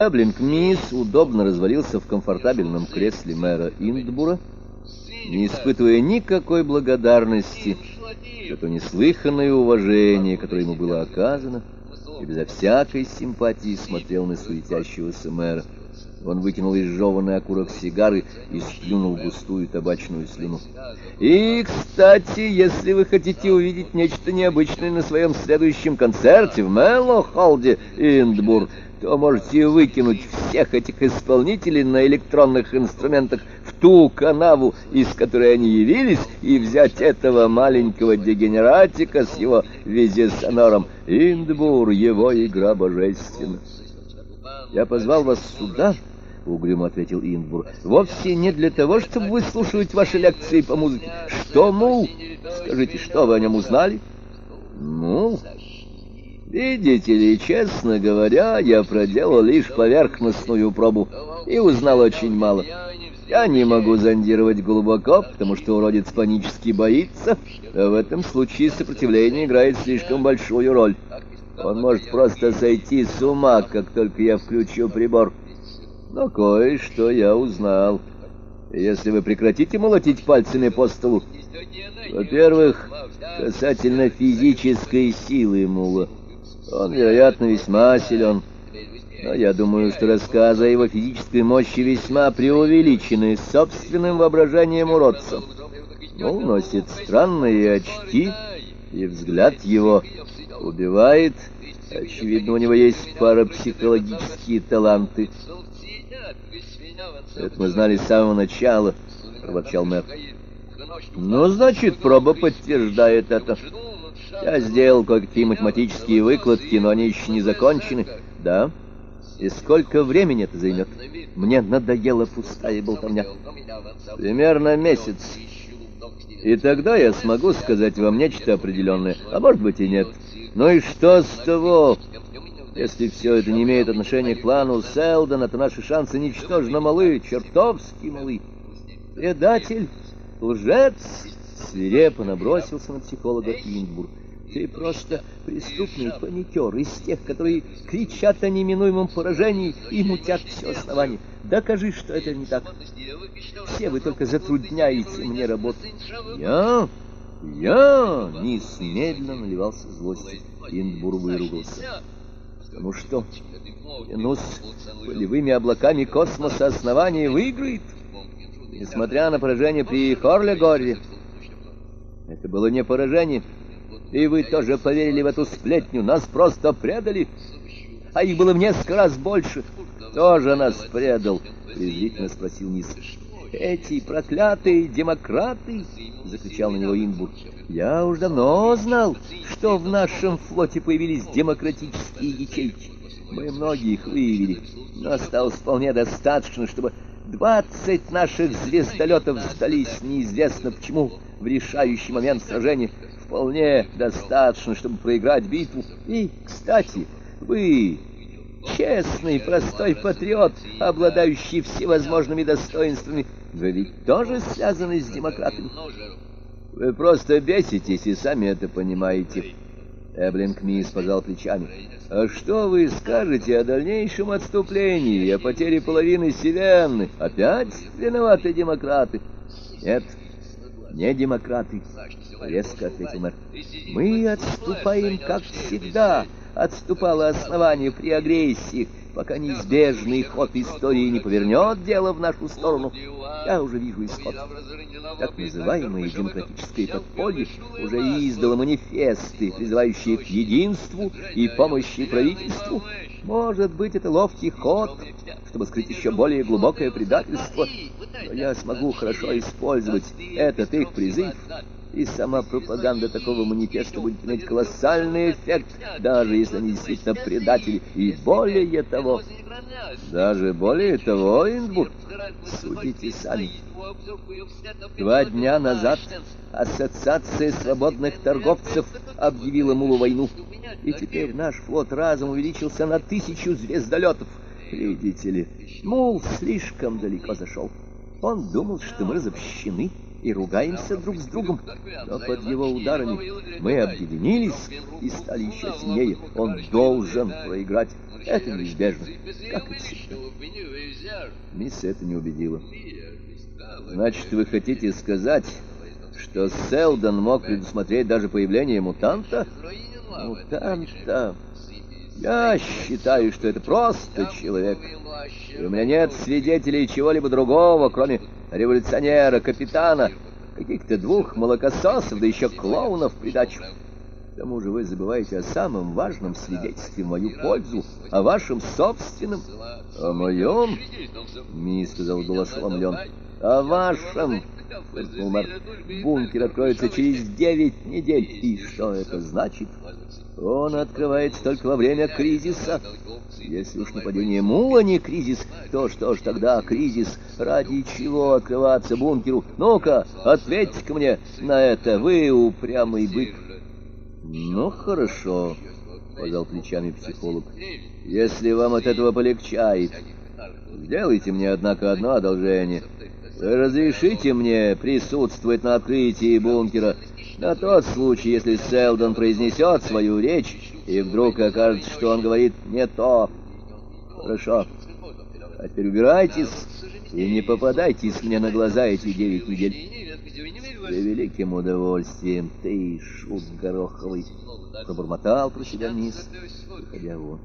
Эблинг Мисс удобно развалился в комфортабельном кресле мэра Индбура, не испытывая никакой благодарности за то неслыханное уважение, которое ему было оказано, и безо всякой симпатии смотрел на суетящегося мэра. Он вытянул изжеванный окурок сигары и сплюнул густую табачную слюну. «И, кстати, если вы хотите увидеть нечто необычное на своем следующем концерте в Мэлло-Холде, Индбур, то можете выкинуть всех этих исполнителей на электронных инструментах в ту канаву, из которой они явились, и взять этого маленького дегенератика с его визисонором. Индбур, его игра божественна. Я позвал вас сюда, — угрюмо ответил Индбур, — вовсе не для того, чтобы выслушивать ваши лекции по музыке. Что, мул? Скажите, что вы о нем узнали? Ну, видите ли, честно говоря, я проделал лишь поверхностную пробу и узнал очень мало. Я не могу зондировать глубоко, потому что уродец панически боится, а в этом случае сопротивление играет слишком большую роль. Он может просто сойти с ума, как только я включу прибор. Но кое-что я узнал. Если вы прекратите молотить пальцами по столу... Во-первых, касательно физической силы Мула. Он, вероятно, весьма силен. Но я думаю, что рассказы о его физической мощи весьма преувеличены собственным воображением уродца. Мул носит странные очки, и взгляд его убивает. Очевидно, у него есть парапсихологические таланты. Это мы знали с самого начала, проворчал мэр. Ну, значит, проба подтверждает это. Я сделал кое-какие математические выкладки, но они еще не закончены. Да? И сколько времени это займет? Мне надоела пустая болтовня. Примерно месяц. И тогда я смогу сказать вам нечто определенное, а может быть и нет. Ну и что с того? Если все это не имеет отношения к плану Селдона, то наши шансы ничтожно малы, чертовски малы. Предатель, лжец, свирепо набросился на психолога Кингбург. Ты просто преступный паникер из тех, которые кричат о неминуемом поражении и мутят все основание. Докажи, что это не так. Все вы только затрудняете мне работу. Я? Я? Низ медленно наливался злостью. Индбур выругался. Ну что, клянусь полевыми облаками космоса основание выиграет, несмотря на поражение при Хорлегоре. Это было не поражение, и вы тоже поверили в эту сплетню. Нас просто предали, а их было в несколько раз больше. Тоже нас предал, презрительно спросил Низ. Эти проклятые демократы, закричал на него Инбург. Я уж давно знал, что в нашем флоте появились демократические ячейки. Мы многих выявили, но осталось вполне достаточно, чтобы двадцать наших звездолетов сдались неизвестно почему в решающий момент сражения. Вполне достаточно, чтобы проиграть битву. И, кстати, вы, честный, простой патриот, обладающий всевозможными достоинствами, вы ведь тоже связаны с демократами. Вы просто беситесь и сами это понимаете. Эблинг Мисс пожал плечами. А что вы скажете о дальнейшем отступлении о потере половины Вселенной? Опять виноваты демократы? Нет, не демократы, резко ответил мэр. Мы отступаем, как всегда, отступало основание при агрессии, пока неизбежный ход истории не повернет дело в нашу сторону. Я уже вижу исход. Так называемое демократическое подполье уже издало манифесты, призывающие к единству и помощи правительству. Может быть, это ловкий ход, чтобы скрыть еще более глубокое предательство. Но я смогу хорошо использовать этот их призыв и сама пропаганда такого манифеста будет иметь колоссальный эффект, даже если они действительно предатели. И более того, даже более того, Инбург, судите сами. Два дня назад Ассоциация свободных торговцев объявила Мулу войну, и теперь наш флот разом увеличился на тысячу звездолетов. Видите ли, Мул слишком далеко зашел. Он думал, что мы разобщены. И ругаемся друг с другом, но под его ударами мы объединились и стали еще сильнее. Он должен проиграть. Это неизбежно, как и всегда. Мисс это не убедила. Значит, вы хотите сказать, что Селдон мог предусмотреть даже появление мутанта? Мутанта. Я считаю, что это просто человек. И у меня нет свидетелей чего-либо другого, кроме революционера, капитана, каких-то двух молокососов, да еще клоунов в придачу. К тому же вы забываете о самом важном свидетельстве в мою пользу, о вашем собственном. О моем? Ми сказал голос сломлен. О вашем, мэр. Бункер откроется через девять недель. И что это значит? Он открывается только во время кризиса. Если уж нападение Мула не кризис, то что ж тогда кризис? Ради чего открываться бункеру? Ну-ка, ответьте-ка мне на это, вы упрямый бык. Ну, хорошо, пожал плечами психолог. Если вам от этого полегчает, сделайте мне, однако, одно одолжение. Разрешите мне присутствовать на открытии бункера на тот случай, если Селдон произнесет свою речь, и вдруг окажется, что он говорит не то. Хорошо. А теперь убирайтесь и не попадайтесь мне на глаза эти девять недель. С великим удовольствием ты, шут гороховый, пробормотал про себя вниз, выходя вон.